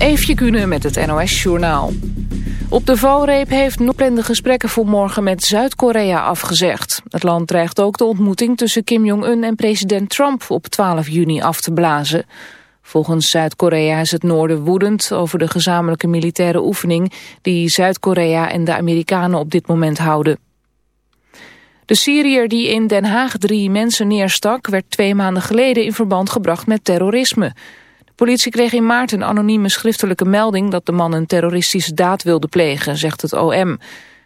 Eefje Kunnen met het NOS-journaal. Op de valreep heeft Noord gesprekken voor morgen met Zuid-Korea afgezegd. Het land dreigt ook de ontmoeting tussen Kim Jong-un en president Trump op 12 juni af te blazen. Volgens Zuid-Korea is het noorden woedend over de gezamenlijke militaire oefening... die Zuid-Korea en de Amerikanen op dit moment houden. De Syriër die in Den Haag drie mensen neerstak... werd twee maanden geleden in verband gebracht met terrorisme... Politie kreeg in maart een anonieme schriftelijke melding dat de man een terroristische daad wilde plegen, zegt het OM.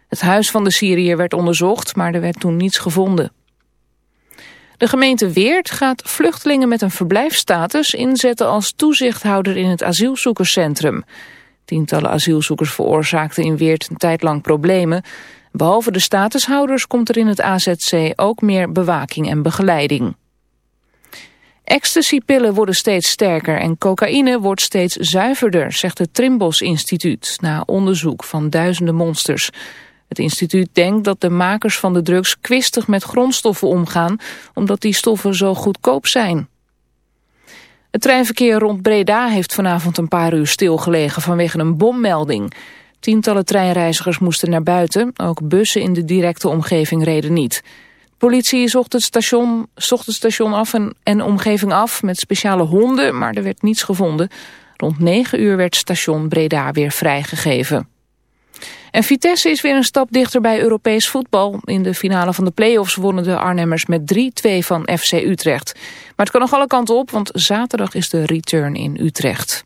Het huis van de Syriër werd onderzocht, maar er werd toen niets gevonden. De gemeente Weert gaat vluchtelingen met een verblijfsstatus inzetten als toezichthouder in het asielzoekerscentrum. Tientallen asielzoekers veroorzaakten in Weert een tijd lang problemen. Behalve de statushouders komt er in het AZC ook meer bewaking en begeleiding. Ecstasypillen worden steeds sterker en cocaïne wordt steeds zuiverder, zegt het Trimbos Instituut, na onderzoek van duizenden monsters. Het instituut denkt dat de makers van de drugs kwistig met grondstoffen omgaan, omdat die stoffen zo goedkoop zijn. Het treinverkeer rond Breda heeft vanavond een paar uur stilgelegen vanwege een bommelding. Tientallen treinreizigers moesten naar buiten, ook bussen in de directe omgeving reden niet. Politie zocht het station, zocht het station af en, omgeving af met speciale honden, maar er werd niets gevonden. Rond 9 uur werd station Breda weer vrijgegeven. En Vitesse is weer een stap dichter bij Europees voetbal. In de finale van de play-offs wonnen de Arnhemmers met 3-2 van FC Utrecht. Maar het kan nog alle kanten op, want zaterdag is de return in Utrecht.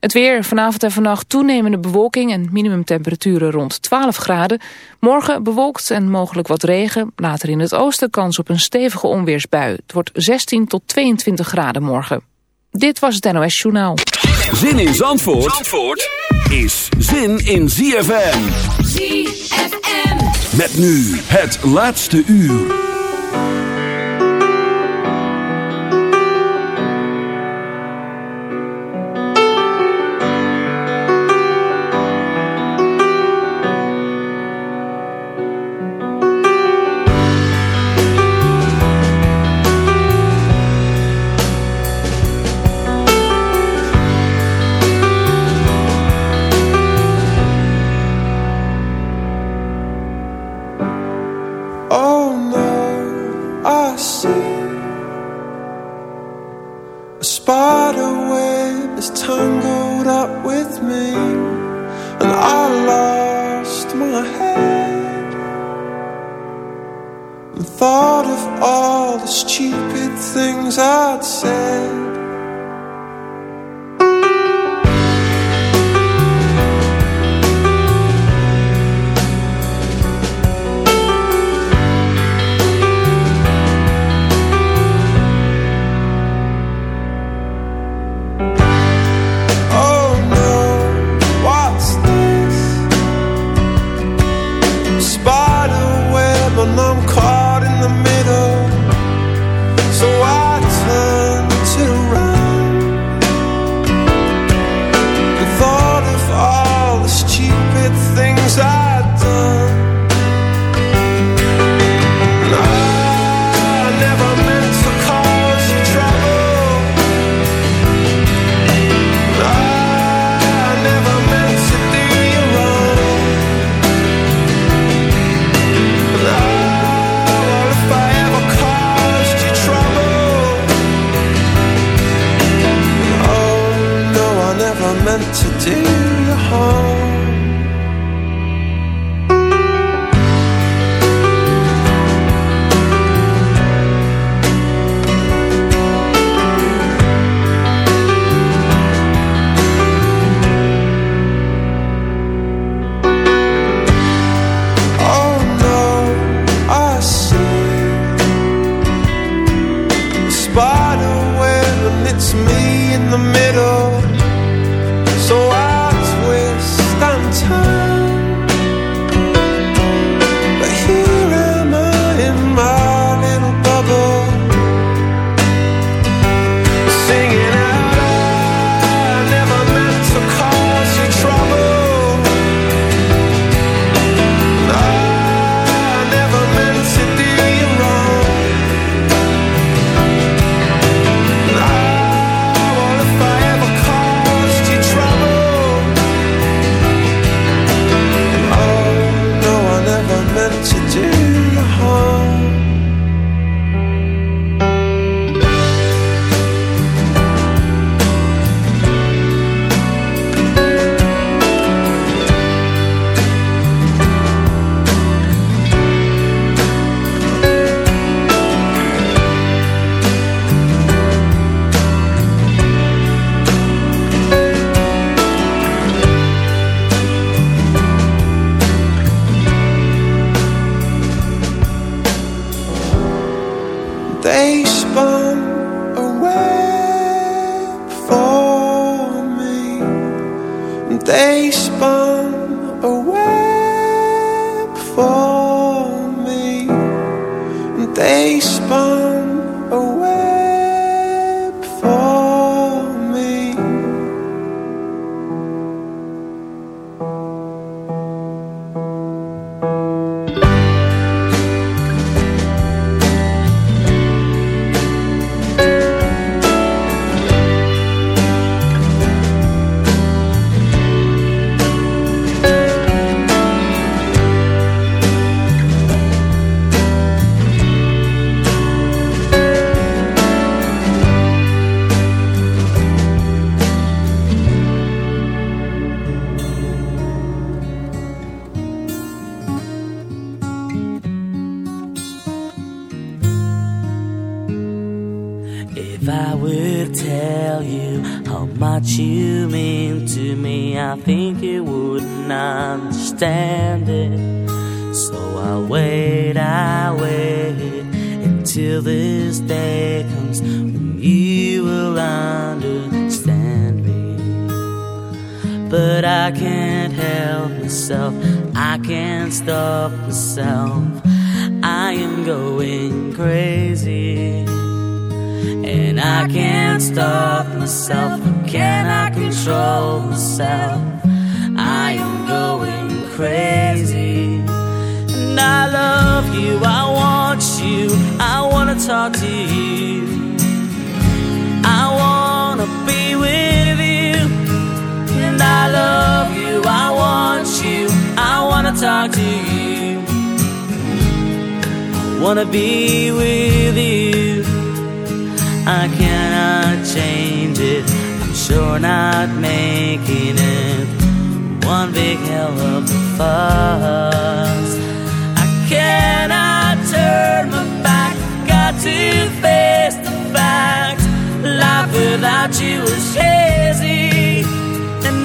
Het weer vanavond en vannacht toenemende bewolking en minimumtemperaturen rond 12 graden. Morgen bewolkt en mogelijk wat regen. Later in het oosten kans op een stevige onweersbui. Het wordt 16 tot 22 graden morgen. Dit was het NOS Journaal. Zin in Zandvoort, Zandvoort is zin in ZFM. ZFM. Met nu het laatste uur. They spun a web for me. They spun. Wanna be with you. I cannot change it, I'm sure not making it one big hell of a fuss. I cannot turn my back, got to face the fact. Life without you is hazy,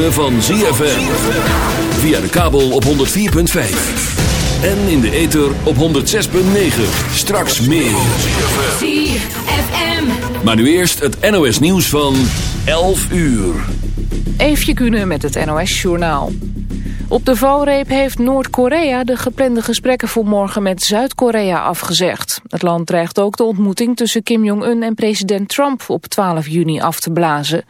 Ritme van ZFM. Via de kabel op 104.5. En in de ether op 106.9. Straks meer. ZFM. Maar nu eerst het NOS nieuws van 11 uur. Eefje kunnen met het NOS-journaal. Op de valreep heeft Noord-Korea de geplande gesprekken voor morgen met Zuid-Korea afgezegd. Het land dreigt ook de ontmoeting tussen Kim Jong-un en president Trump op 12 juni af te blazen.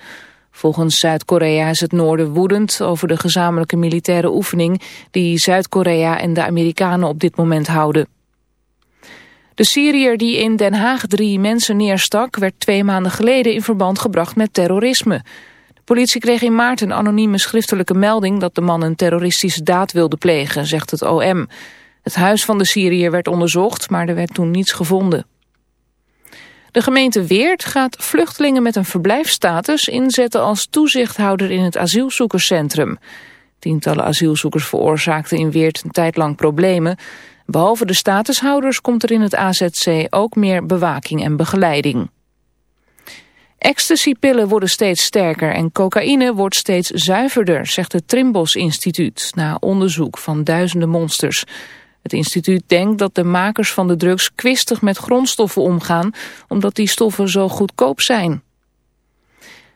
Volgens Zuid-Korea is het noorden woedend over de gezamenlijke militaire oefening die Zuid-Korea en de Amerikanen op dit moment houden. De Syriër die in Den Haag drie mensen neerstak... werd twee maanden geleden in verband gebracht met terrorisme. De politie kreeg in maart een anonieme schriftelijke melding... dat de man een terroristische daad wilde plegen, zegt het OM. Het huis van de Syriër werd onderzocht, maar er werd toen niets gevonden. De gemeente Weert gaat vluchtelingen met een verblijfsstatus inzetten als toezichthouder in het asielzoekerscentrum. Tientallen asielzoekers veroorzaakten in Weert een tijd lang problemen. Behalve de statushouders komt er in het AZC ook meer bewaking en begeleiding. Ecstasypillen worden steeds sterker en cocaïne wordt steeds zuiverder, zegt het Trimbos Instituut, na onderzoek van duizenden monsters. Het instituut denkt dat de makers van de drugs kwistig met grondstoffen omgaan, omdat die stoffen zo goedkoop zijn.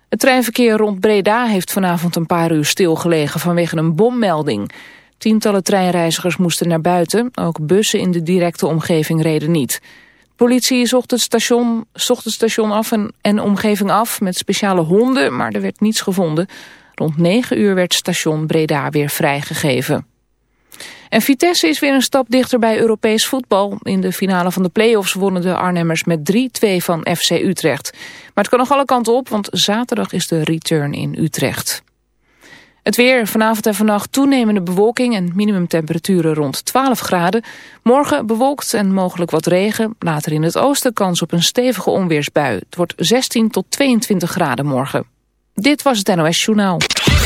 Het treinverkeer rond Breda heeft vanavond een paar uur stilgelegen vanwege een bommelding. Tientallen treinreizigers moesten naar buiten, ook bussen in de directe omgeving reden niet. Politie zocht het station, zocht het station af en, en omgeving af met speciale honden, maar er werd niets gevonden. Rond 9 uur werd station Breda weer vrijgegeven. En Vitesse is weer een stap dichter bij Europees voetbal. In de finale van de play-offs wonnen de Arnhemmers met 3-2 van FC Utrecht. Maar het kan nog alle kanten op, want zaterdag is de return in Utrecht. Het weer, vanavond en vannacht toenemende bewolking en minimumtemperaturen rond 12 graden. Morgen bewolkt en mogelijk wat regen. Later in het oosten kans op een stevige onweersbui. Het wordt 16 tot 22 graden morgen. Dit was het NOS Journaal.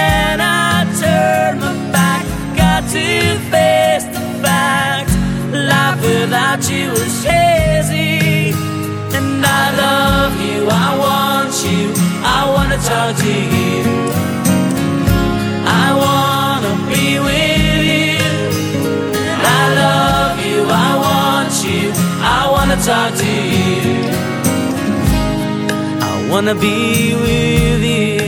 I cannot turn my back. Got to face the fact. Life without you is hazy. And I love you. I want you. I wanna talk to you. I wanna be with you. I love you, I want you, I wanna talk to you. I wanna be with you.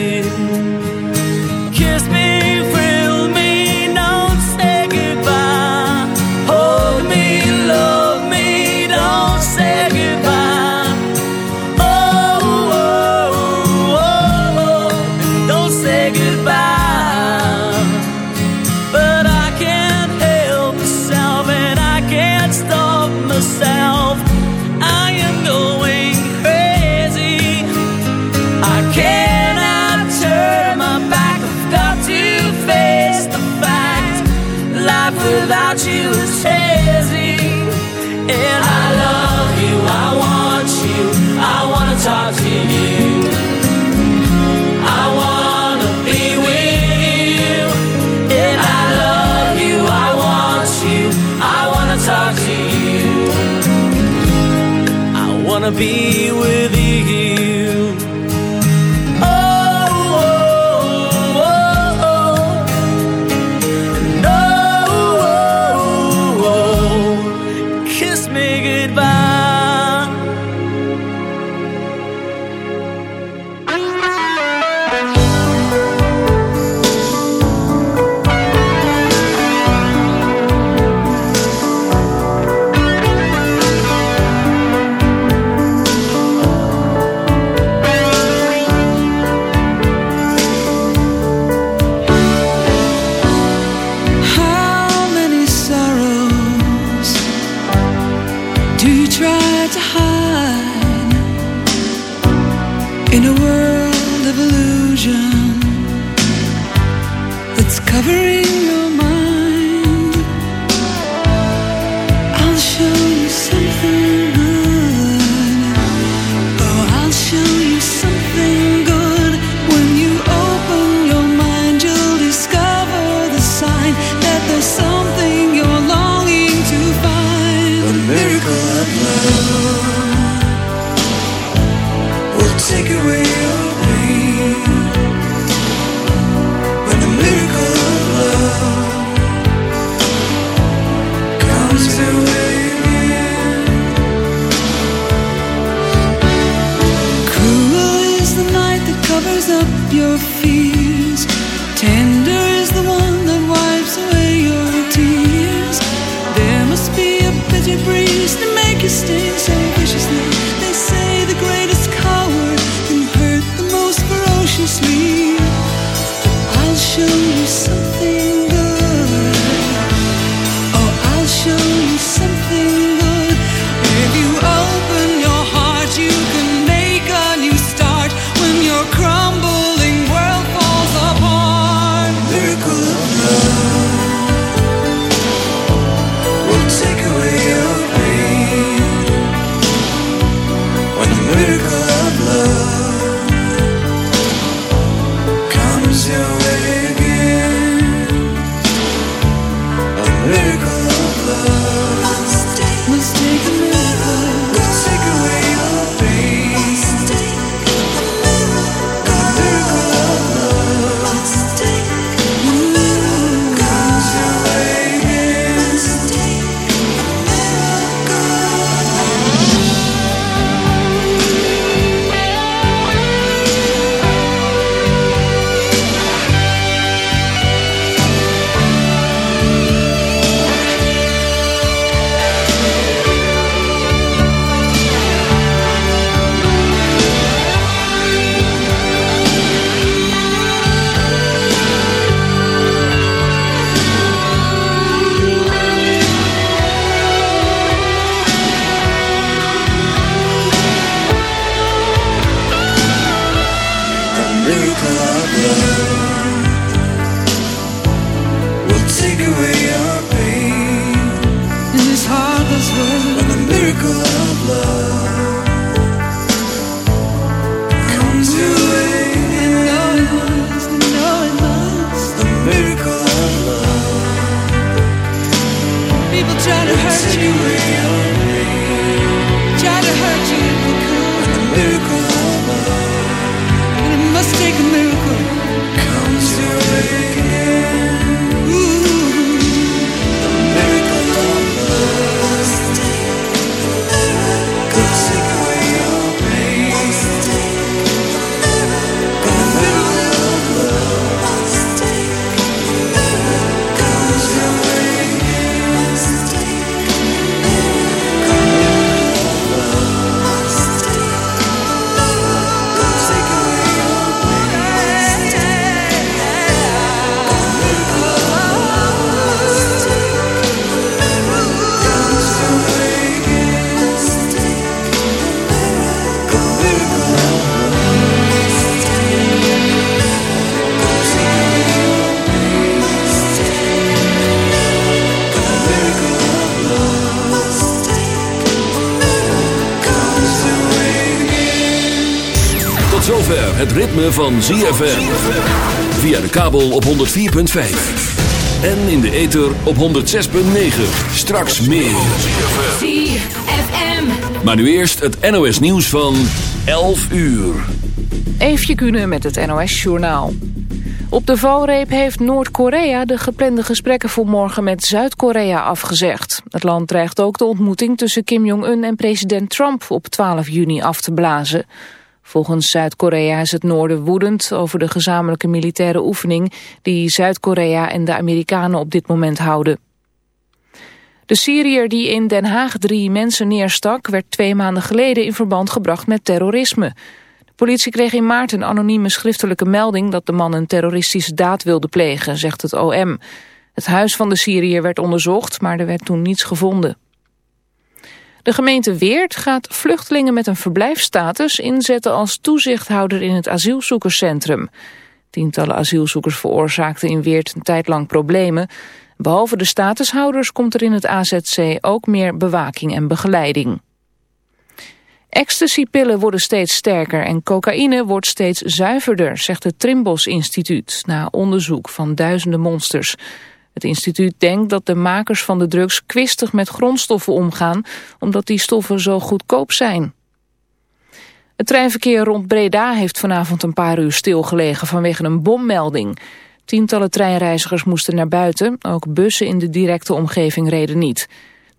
Illusion that's covering your mind? Het ritme van ZFM. Via de kabel op 104.5. En in de ether op 106.9. Straks meer. ZFM. Maar nu eerst het NOS nieuws van 11 uur. Eefje Kunnen met het NOS-journaal. Op de valreep heeft Noord-Korea de geplande gesprekken voor morgen met Zuid-Korea afgezegd. Het land dreigt ook de ontmoeting tussen Kim Jong-un en president Trump op 12 juni af te blazen. Volgens Zuid-Korea is het noorden woedend over de gezamenlijke militaire oefening die Zuid-Korea en de Amerikanen op dit moment houden. De Syriër die in Den Haag drie mensen neerstak... werd twee maanden geleden in verband gebracht met terrorisme. De politie kreeg in maart een anonieme schriftelijke melding... dat de man een terroristische daad wilde plegen, zegt het OM. Het huis van de Syriër werd onderzocht, maar er werd toen niets gevonden. De gemeente Weert gaat vluchtelingen met een verblijfsstatus inzetten als toezichthouder in het asielzoekerscentrum. Tientallen asielzoekers veroorzaakten in Weert een tijd lang problemen. Behalve de statushouders komt er in het AZC ook meer bewaking en begeleiding. Ecstasypillen worden steeds sterker en cocaïne wordt steeds zuiverder, zegt het Trimbos Instituut, na onderzoek van duizenden monsters. Het instituut denkt dat de makers van de drugs kwistig met grondstoffen omgaan, omdat die stoffen zo goedkoop zijn. Het treinverkeer rond Breda heeft vanavond een paar uur stilgelegen vanwege een bommelding. Tientallen treinreizigers moesten naar buiten, ook bussen in de directe omgeving reden niet.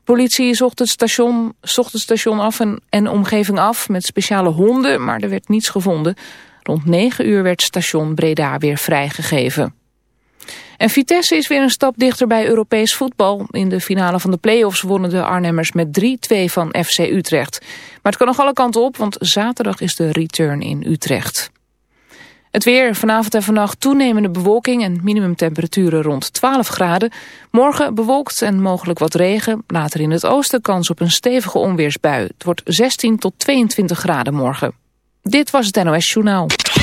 Politie zocht het station, zocht het station af en, en omgeving af met speciale honden, maar er werd niets gevonden. Rond 9 uur werd station Breda weer vrijgegeven. En Vitesse is weer een stap dichter bij Europees voetbal. In de finale van de play-offs wonnen de Arnhemmers met 3-2 van FC Utrecht. Maar het kan nog alle kanten op, want zaterdag is de return in Utrecht. Het weer, vanavond en vannacht toenemende bewolking en minimumtemperaturen rond 12 graden. Morgen bewolkt en mogelijk wat regen. Later in het oosten kans op een stevige onweersbui. Het wordt 16 tot 22 graden morgen. Dit was het NOS Journaal.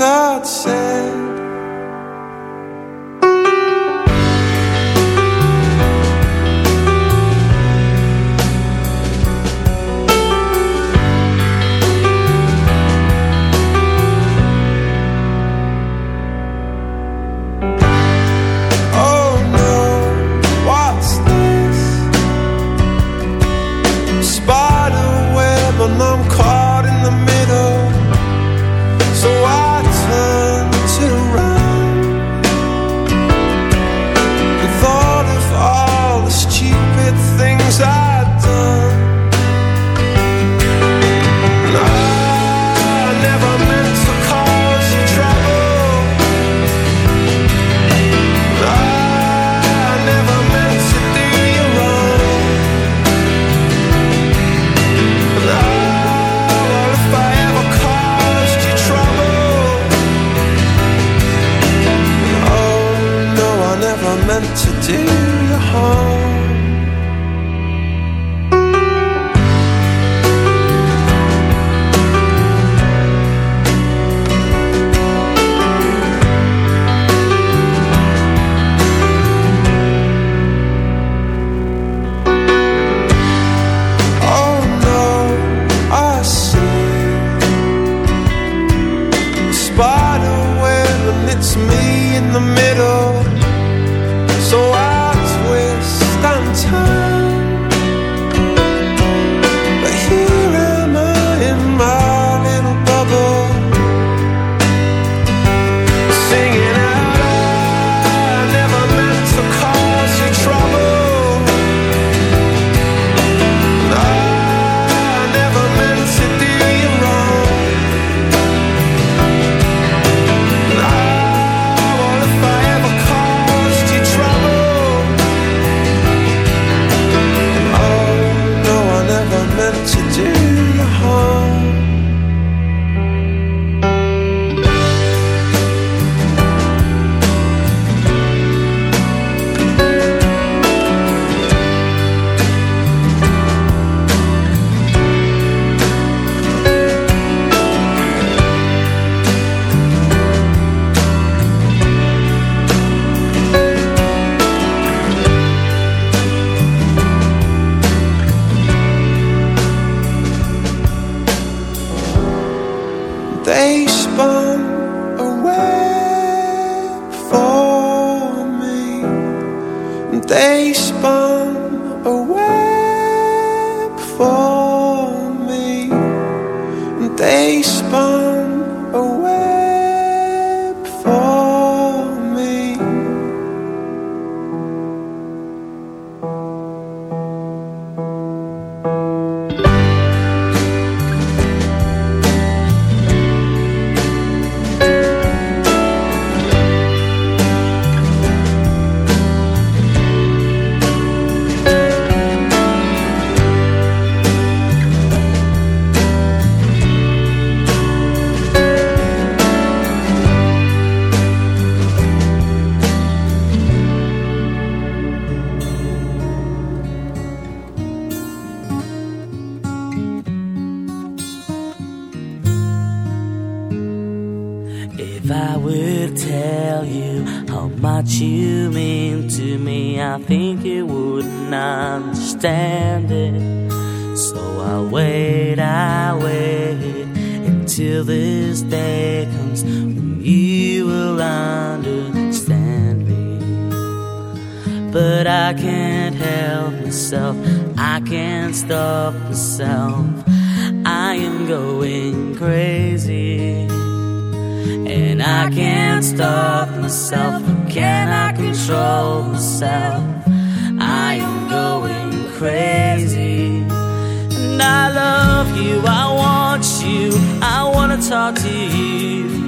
I'd say. But I can't help myself, I can't stop myself. I am going crazy. And I can't stop myself. Can I control myself? I am going crazy. And I love you, I want you, I wanna talk to you.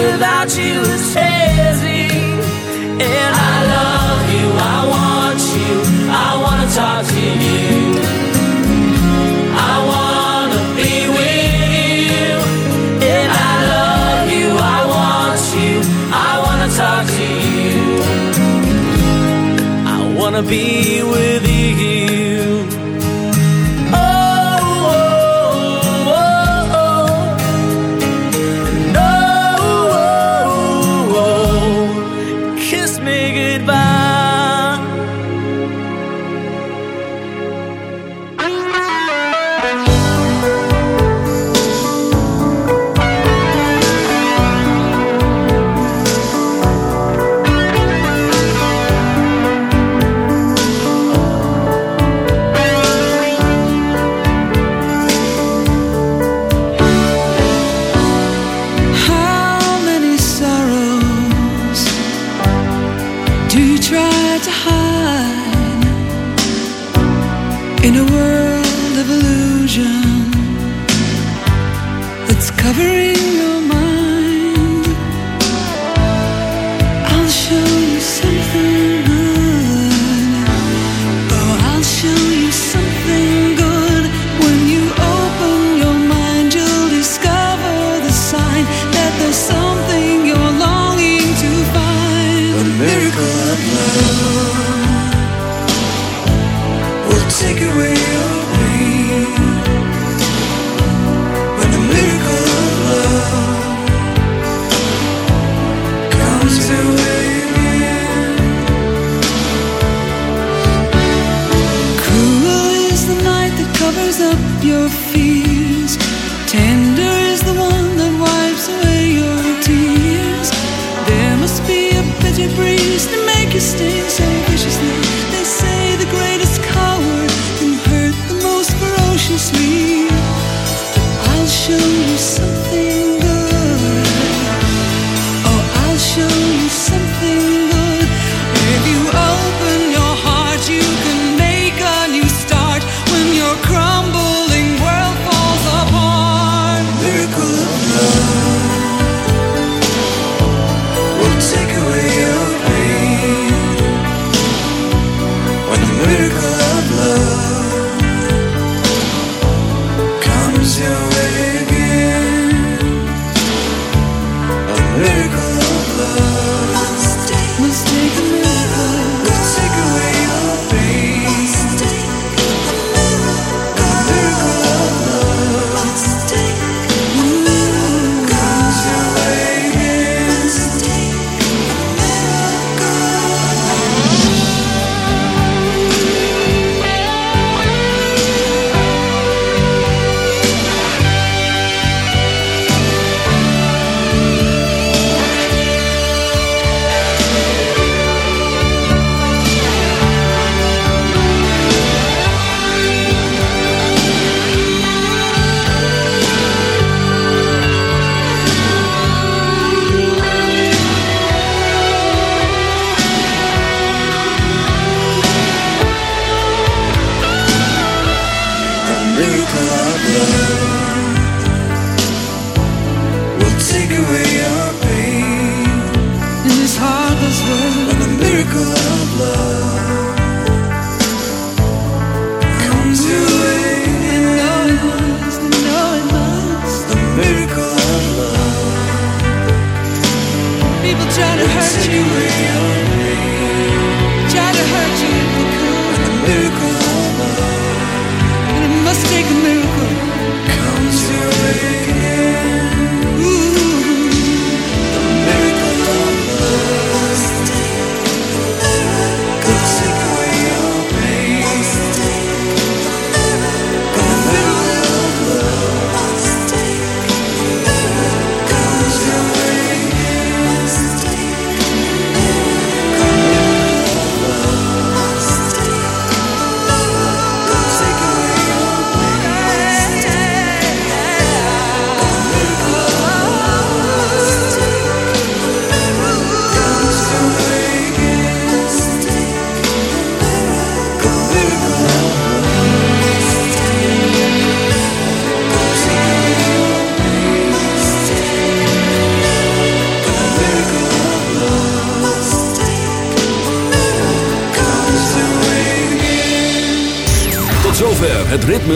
without you is crazy. And I love you, I want you, I wanna talk to you. I wanna be with you. And I love you, I want you, I wanna talk to you. I wanna be with you.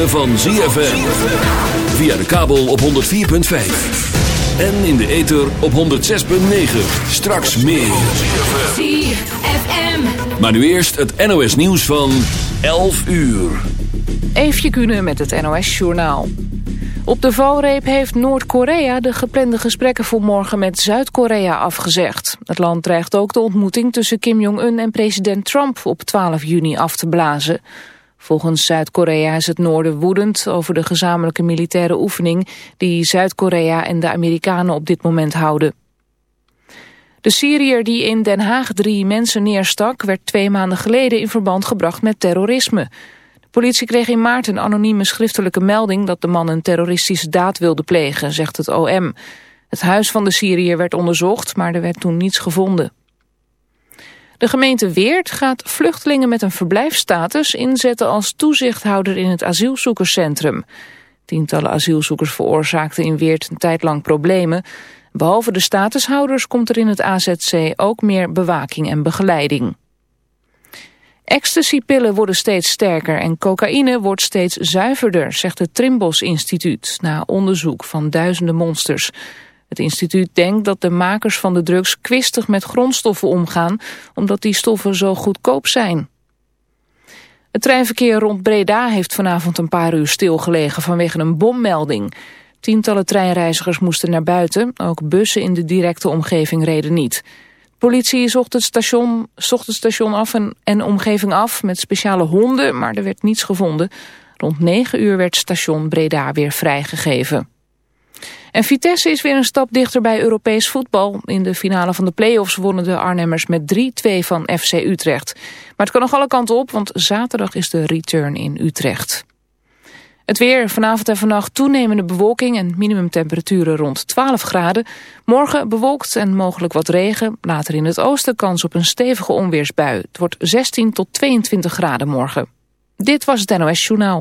Ritme van ZFM. Via de kabel op 104.5. En in de ether op 106.9. Straks meer. ZFM. Maar nu eerst het NOS nieuws van 11 uur. Eefje Kunnen met het NOS-journaal. Op de valreep heeft Noord-Korea de geplande gesprekken voor morgen met Zuid-Korea afgezegd. Het land dreigt ook de ontmoeting tussen Kim Jong-un en president Trump op 12 juni af te blazen. Volgens Zuid-Korea is het noorden woedend over de gezamenlijke militaire oefening die Zuid-Korea en de Amerikanen op dit moment houden. De Syriër die in Den Haag drie mensen neerstak werd twee maanden geleden in verband gebracht met terrorisme. De politie kreeg in maart een anonieme schriftelijke melding dat de man een terroristische daad wilde plegen, zegt het OM. Het huis van de Syriër werd onderzocht, maar er werd toen niets gevonden. De gemeente Weert gaat vluchtelingen met een verblijfsstatus inzetten als toezichthouder in het asielzoekerscentrum. Tientallen asielzoekers veroorzaakten in Weert een tijd lang problemen. Behalve de statushouders komt er in het AZC ook meer bewaking en begeleiding. Ecstasypillen worden steeds sterker en cocaïne wordt steeds zuiverder, zegt het Trimbos Instituut, na onderzoek van duizenden monsters. Het instituut denkt dat de makers van de drugs kwistig met grondstoffen omgaan, omdat die stoffen zo goedkoop zijn. Het treinverkeer rond Breda heeft vanavond een paar uur stilgelegen vanwege een bommelding. Tientallen treinreizigers moesten naar buiten, ook bussen in de directe omgeving reden niet. Politie zocht het station, zocht het station af en, en omgeving af met speciale honden, maar er werd niets gevonden. Rond 9 uur werd station Breda weer vrijgegeven. En Vitesse is weer een stap dichter bij Europees voetbal. In de finale van de play-offs wonnen de Arnhemmers met 3-2 van FC Utrecht. Maar het kan nog alle kanten op, want zaterdag is de return in Utrecht. Het weer, vanavond en vannacht toenemende bewolking en minimumtemperaturen rond 12 graden. Morgen bewolkt en mogelijk wat regen. Later in het oosten kans op een stevige onweersbui. Het wordt 16 tot 22 graden morgen. Dit was het NOS Journaal.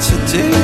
To do.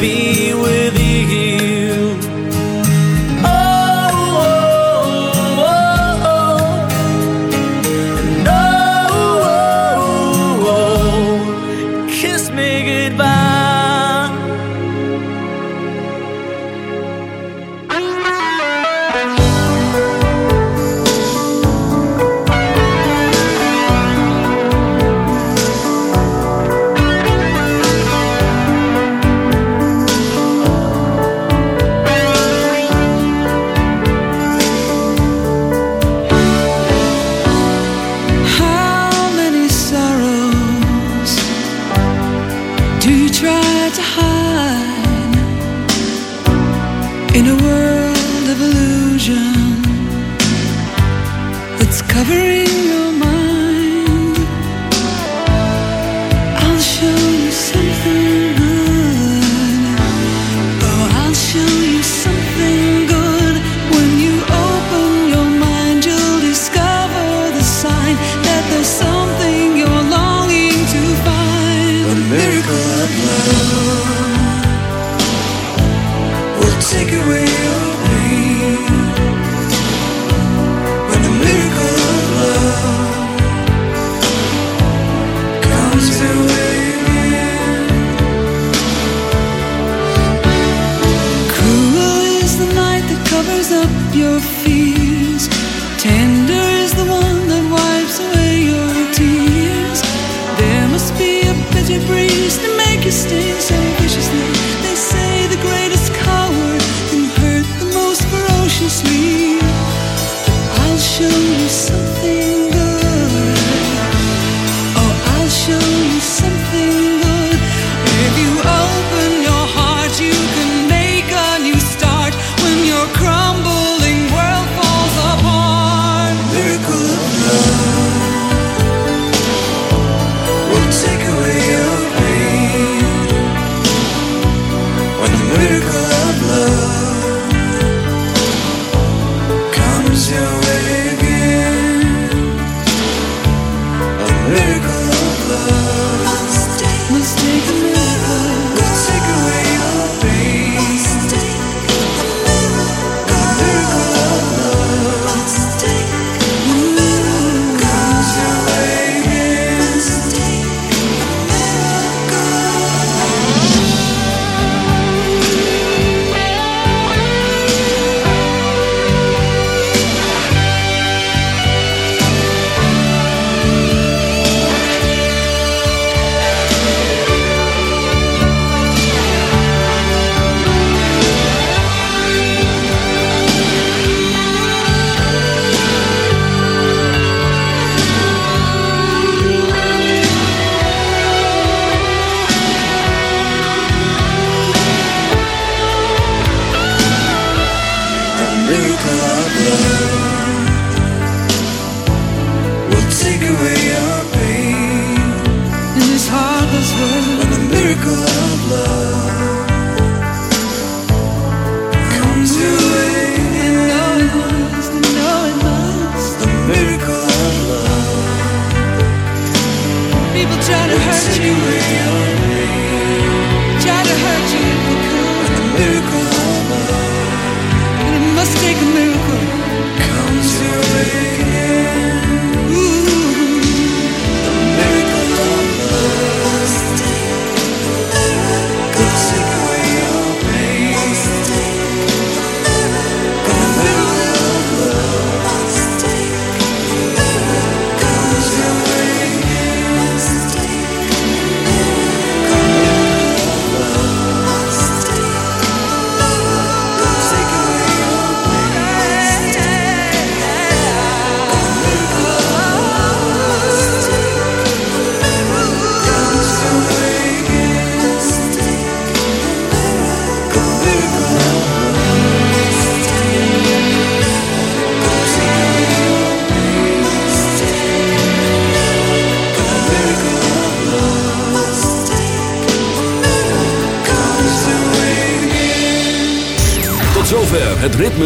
be with you.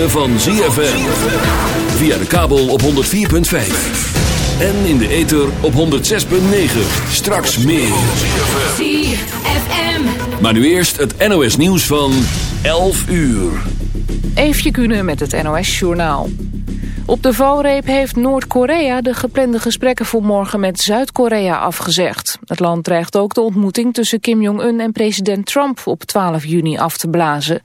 Ritme van ZFM. Via de kabel op 104.5. En in de ether op 106.9. Straks meer. ZFM. Maar nu eerst het NOS nieuws van 11 uur. Eefje kunnen met het NOS-journaal. Op de valreep heeft Noord-Korea de geplande gesprekken voor morgen met Zuid-Korea afgezegd. Het land dreigt ook de ontmoeting tussen Kim Jong-un en president Trump op 12 juni af te blazen.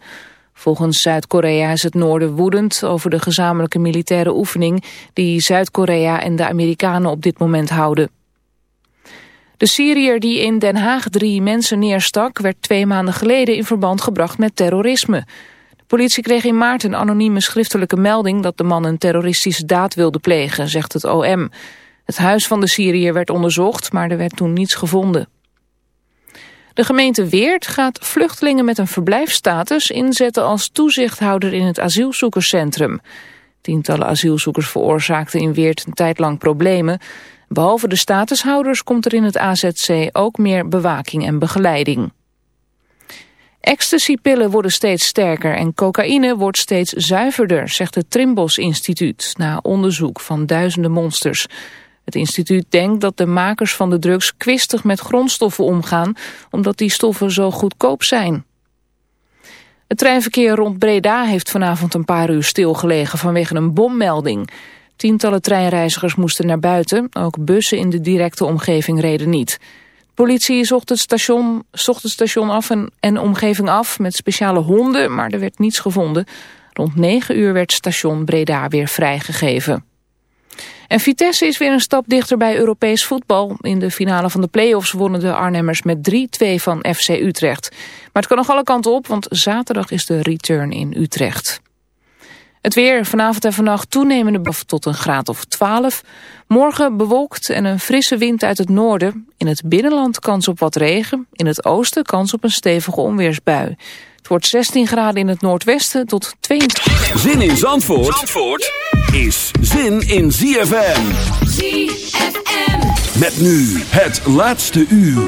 Volgens Zuid-Korea is het noorden woedend over de gezamenlijke militaire oefening die Zuid-Korea en de Amerikanen op dit moment houden. De Syriër die in Den Haag drie mensen neerstak... werd twee maanden geleden in verband gebracht met terrorisme. De politie kreeg in maart een anonieme schriftelijke melding... dat de man een terroristische daad wilde plegen, zegt het OM. Het huis van de Syriër werd onderzocht, maar er werd toen niets gevonden. De gemeente Weert gaat vluchtelingen met een verblijfsstatus inzetten als toezichthouder in het asielzoekerscentrum. Tientallen asielzoekers veroorzaakten in Weert een tijd lang problemen. Behalve de statushouders komt er in het AZC ook meer bewaking en begeleiding. Ecstasypillen worden steeds sterker en cocaïne wordt steeds zuiverder, zegt het Trimbos Instituut, na onderzoek van duizenden monsters. Het instituut denkt dat de makers van de drugs kwistig met grondstoffen omgaan, omdat die stoffen zo goedkoop zijn. Het treinverkeer rond Breda heeft vanavond een paar uur stilgelegen vanwege een bommelding. Tientallen treinreizigers moesten naar buiten, ook bussen in de directe omgeving reden niet. Politie zocht het station, zocht het station af en, en omgeving af met speciale honden, maar er werd niets gevonden. Rond 9 uur werd station Breda weer vrijgegeven. En Vitesse is weer een stap dichter bij Europees voetbal. In de finale van de play-offs wonnen de Arnhemmers met 3-2 van FC Utrecht. Maar het kan nog alle kanten op, want zaterdag is de return in Utrecht. Het weer vanavond en vannacht toenemende tot een graad of 12. Morgen bewolkt en een frisse wind uit het noorden. In het binnenland kans op wat regen. In het oosten kans op een stevige onweersbui. Het wordt 16 graden in het noordwesten tot 22. Zin in Zandvoort, Zandvoort is zin in ZFM. ZFM. Met nu het laatste uur.